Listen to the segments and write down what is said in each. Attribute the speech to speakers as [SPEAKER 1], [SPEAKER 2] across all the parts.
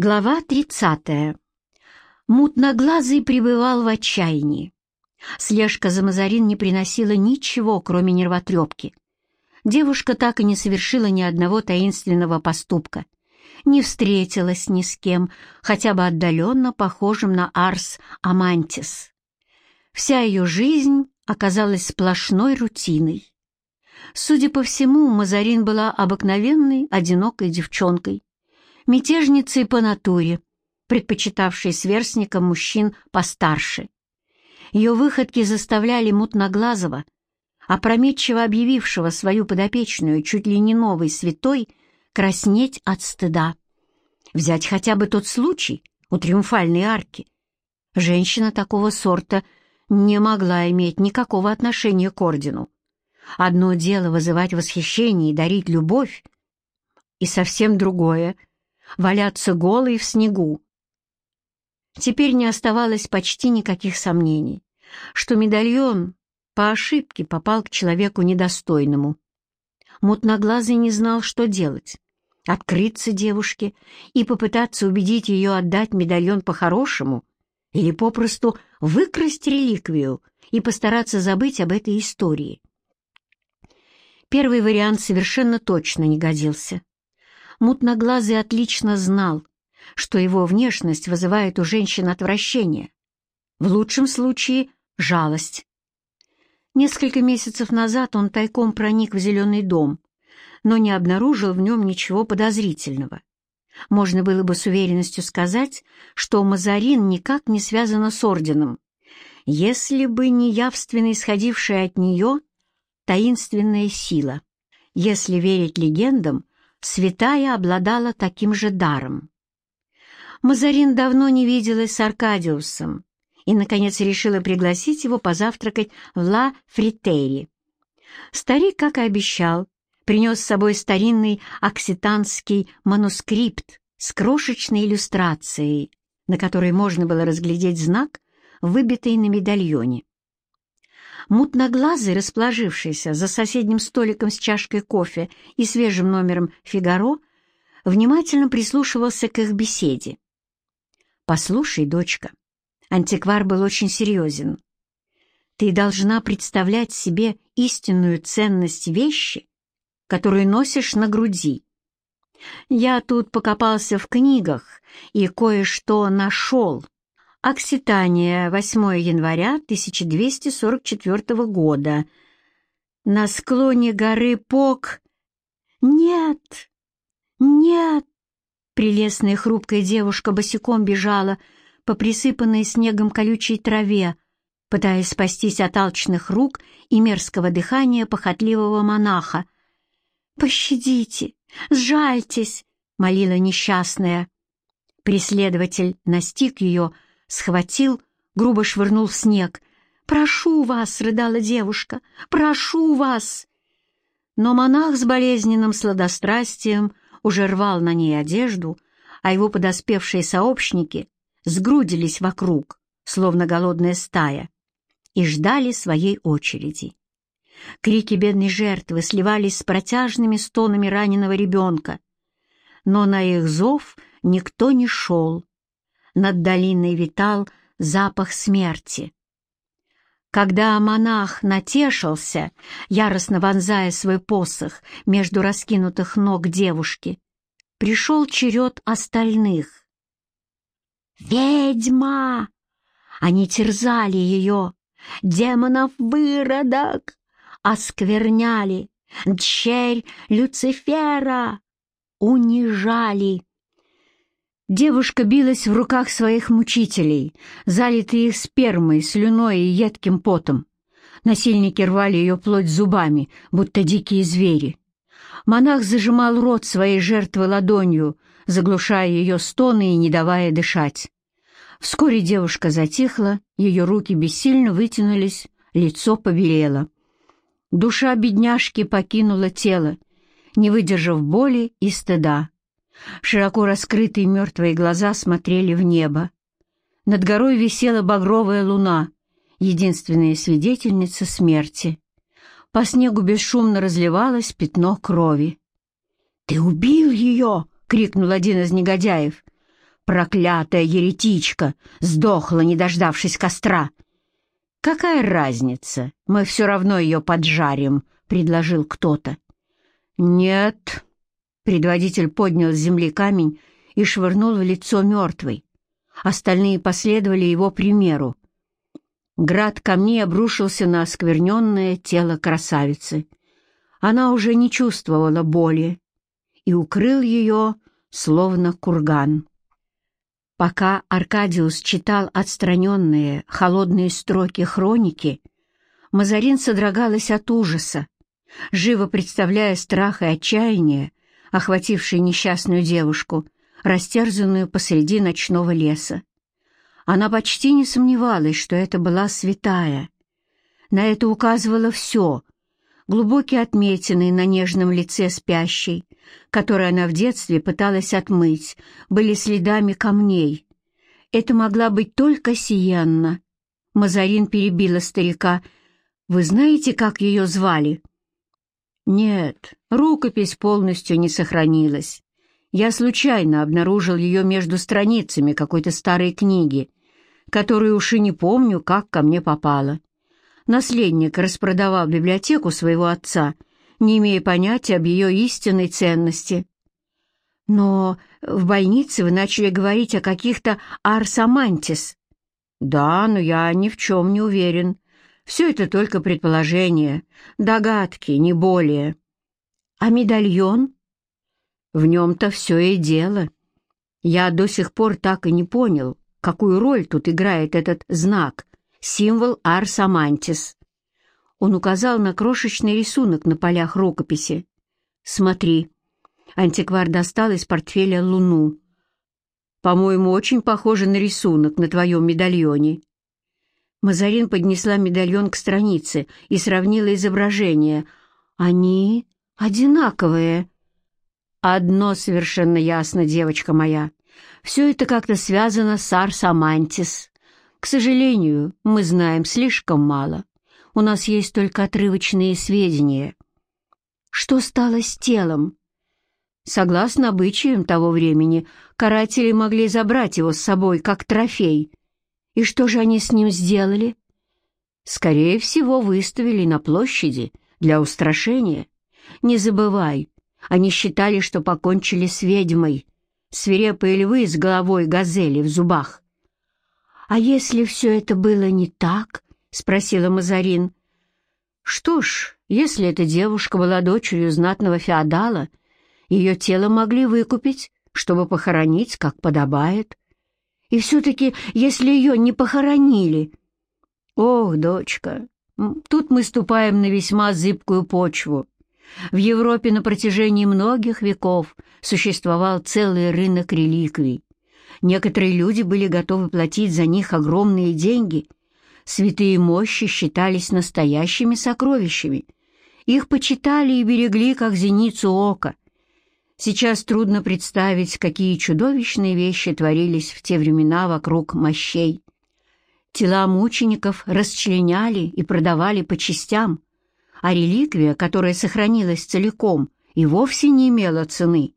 [SPEAKER 1] Глава 30. Мутноглазый пребывал в отчаянии. Слежка за Мазарин не приносила ничего, кроме нервотрепки. Девушка так и не совершила ни одного таинственного поступка. Не встретилась ни с кем, хотя бы отдаленно похожим на Арс Амантис. Вся ее жизнь оказалась сплошной рутиной. Судя по всему, Мазарин была обыкновенной, одинокой девчонкой, мятежницей по натуре, предпочитавшей сверстникам мужчин постарше. Ее выходки заставляли мутноглазого, опрометчиво объявившего свою подопечную чуть ли не новой святой, краснеть от стыда. Взять хотя бы тот случай у Триумфальной арки. Женщина такого сорта не могла иметь никакого отношения к ордену. Одно дело вызывать восхищение и дарить любовь, и совсем другое валяться голой в снегу. Теперь не оставалось почти никаких сомнений, что медальон по ошибке попал к человеку недостойному. Мутноглазый не знал, что делать — открыться девушке и попытаться убедить ее отдать медальон по-хорошему или попросту выкрасть реликвию и постараться забыть об этой истории. Первый вариант совершенно точно не годился. Мутноглазый отлично знал, что его внешность вызывает у женщин отвращение. В лучшем случае — жалость. Несколько месяцев назад он тайком проник в зеленый дом, но не обнаружил в нем ничего подозрительного. Можно было бы с уверенностью сказать, что Мазарин никак не связана с орденом, если бы не явственно исходившая от нее таинственная сила. Если верить легендам, святая обладала таким же даром. Мазарин давно не виделась с Аркадиусом и, наконец, решила пригласить его позавтракать в Ла Фритери. Старик, как и обещал, принес с собой старинный окситанский манускрипт с крошечной иллюстрацией, на которой можно было разглядеть знак, выбитый на медальоне. Мутноглазый, расположившийся за соседним столиком с чашкой кофе и свежим номером «Фигаро», внимательно прислушивался к их беседе. «Послушай, дочка», антиквар был очень серьезен, «ты должна представлять себе истинную ценность вещи, которую носишь на груди. Я тут покопался в книгах и кое-что нашел». Окситания, 8 января 1244 года. На склоне горы Пок... Нет! Нет! Прелестная хрупкая девушка босиком бежала по присыпанной снегом колючей траве, пытаясь спастись от алчных рук и мерзкого дыхания похотливого монаха. «Пощадите! Сжальтесь!» — молила несчастная. Преследователь настиг ее, — схватил, грубо швырнул в снег. «Прошу вас!» — рыдала девушка. «Прошу вас!» Но монах с болезненным сладострастием уже рвал на ней одежду, а его подоспевшие сообщники сгрудились вокруг, словно голодная стая, и ждали своей очереди. Крики бедной жертвы сливались с протяжными стонами раненого ребенка, но на их зов никто не шел, над долиной витал запах смерти. Когда монах натешился, яростно вонзая свой посох между раскинутых ног девушки, пришел черед остальных. «Ведьма!» Они терзали ее, демонов выродок, оскверняли, дщерь Люцифера, унижали. Девушка билась в руках своих мучителей, залитые их спермой, слюной и едким потом. Насильники рвали ее плоть зубами, будто дикие звери. Монах зажимал рот своей жертвы ладонью, заглушая ее стоны и не давая дышать. Вскоре девушка затихла, ее руки бессильно вытянулись, лицо побелело. Душа бедняжки покинула тело, не выдержав боли и стыда. Широко раскрытые мертвые глаза смотрели в небо. Над горой висела багровая луна, единственная свидетельница смерти. По снегу бесшумно разливалось пятно крови. «Ты убил ее!» — крикнул один из негодяев. Проклятая еретичка сдохла, не дождавшись костра. «Какая разница? Мы все равно ее поджарим», — предложил кто-то. «Нет». Предводитель поднял с земли камень и швырнул в лицо мертвой. Остальные последовали его примеру. Град камней обрушился на оскверненное тело красавицы. Она уже не чувствовала боли и укрыл ее, словно курган. Пока Аркадиус читал отстраненные, холодные строки хроники, Мазарин содрогалась от ужаса, живо представляя страх и отчаяние, охватившие несчастную девушку, растерзанную посреди ночного леса. Она почти не сомневалась, что это была святая. На это указывало все — глубокие отметины на нежном лице спящей, которые она в детстве пыталась отмыть, были следами камней. Это могла быть только Сиенна. Мазарин перебила старика. «Вы знаете, как ее звали?» «Нет, рукопись полностью не сохранилась. Я случайно обнаружил ее между страницами какой-то старой книги, которую уж и не помню, как ко мне попала. Наследник распродавал библиотеку своего отца — не имея понятия об ее истинной ценности. Но в больнице вы начали говорить о каких-то арсамантис. Да, но я ни в чем не уверен. Все это только предположения, догадки, не более. А медальон? В нем-то все и дело. Я до сих пор так и не понял, какую роль тут играет этот знак, символ Арсамантис. Он указал на крошечный рисунок на полях рукописи. «Смотри». Антиквар достал из портфеля луну. «По-моему, очень похоже на рисунок на твоем медальоне». Мазарин поднесла медальон к странице и сравнила изображения. «Они одинаковые». «Одно совершенно ясно, девочка моя. Все это как-то связано с Арс Амантис. К сожалению, мы знаем слишком мало. У нас есть только отрывочные сведения. Что стало с телом? Согласно обычаям того времени, каратели могли забрать его с собой как трофей. И что же они с ним сделали? Скорее всего, выставили на площади для устрашения. Не забывай, они считали, что покончили с ведьмой, свирепые львы с головой газели в зубах. А если все это было не так, — спросила Мазарин. «Что ж, если эта девушка была дочерью знатного феодала, ее тело могли выкупить, чтобы похоронить, как подобает. И все-таки, если ее не похоронили...» «Ох, дочка, тут мы ступаем на весьма зыбкую почву. В Европе на протяжении многих веков существовал целый рынок реликвий. Некоторые люди были готовы платить за них огромные деньги — Святые мощи считались настоящими сокровищами. Их почитали и берегли, как зеницу ока. Сейчас трудно представить, какие чудовищные вещи творились в те времена вокруг мощей. Тела мучеников расчленяли и продавали по частям, а реликвия, которая сохранилась целиком, и вовсе не имела цены.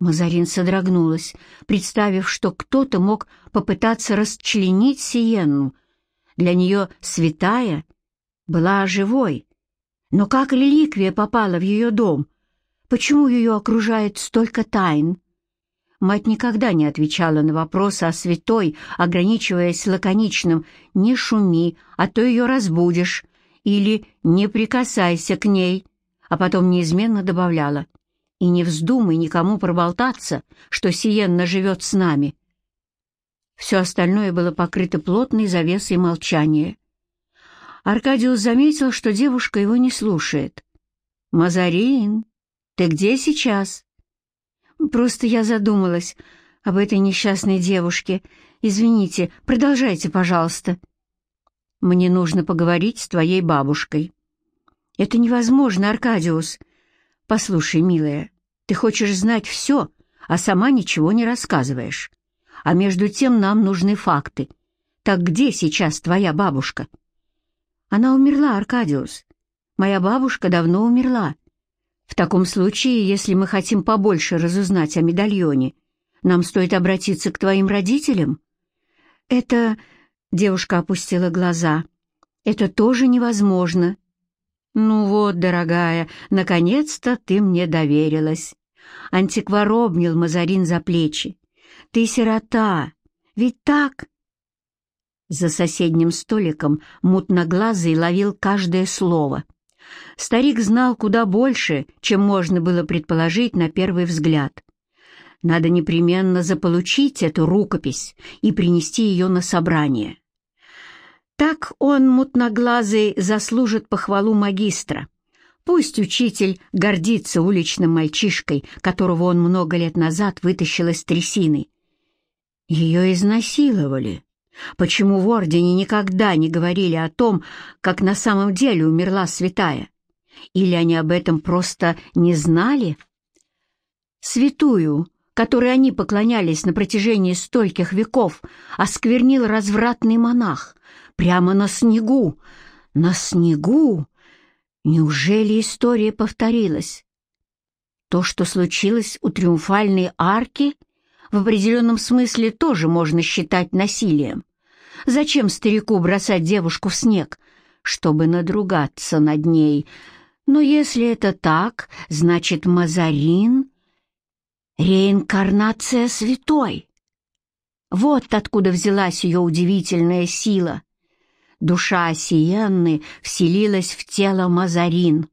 [SPEAKER 1] Мазарин содрогнулась, представив, что кто-то мог попытаться расчленить Сиенну, для нее святая была живой. Но как реликвия попала в ее дом? Почему ее окружает столько тайн? Мать никогда не отвечала на вопросы о святой, ограничиваясь лаконичным «не шуми, а то ее разбудишь» или «не прикасайся к ней», а потом неизменно добавляла «и не вздумай никому проболтаться, что Сиенна живет с нами». Все остальное было покрыто плотной завесой молчания. Аркадиус заметил, что девушка его не слушает. «Мазарин, ты где сейчас?» «Просто я задумалась об этой несчастной девушке. Извините, продолжайте, пожалуйста». «Мне нужно поговорить с твоей бабушкой». «Это невозможно, Аркадиус. Послушай, милая, ты хочешь знать все, а сама ничего не рассказываешь. А между тем нам нужны факты. Так где сейчас твоя бабушка?» «Она умерла, Аркадиус. Моя бабушка давно умерла. В таком случае, если мы хотим побольше разузнать о медальоне, Нам стоит обратиться к твоим родителям?» «Это...» — девушка опустила глаза. «Это тоже невозможно». «Ну вот, дорогая, наконец-то ты мне доверилась». Антиквар обнял Мазарин за плечи. «Ты сирота, ведь так?» За соседним столиком мутноглазый ловил каждое слово. Старик знал куда больше, чем можно было предположить на первый взгляд. Надо непременно заполучить эту рукопись и принести ее на собрание. Так он, мутноглазый, заслужит похвалу магистра. Пусть учитель гордится уличным мальчишкой, которого он много лет назад вытащил из трясины. Ее изнасиловали. Почему в Ордене никогда не говорили о том, как на самом деле умерла святая? Или они об этом просто не знали? Святую, которой они поклонялись на протяжении стольких веков, осквернил развратный монах прямо на снегу. На снегу? Неужели история повторилась? То, что случилось у Триумфальной арки, в определенном смысле тоже можно считать насилием. Зачем старику бросать девушку в снег, чтобы надругаться над ней? Но если это так, значит, Мазарин — реинкарнация святой. Вот откуда взялась ее удивительная сила. Душа Сиенны вселилась в тело Мазарин.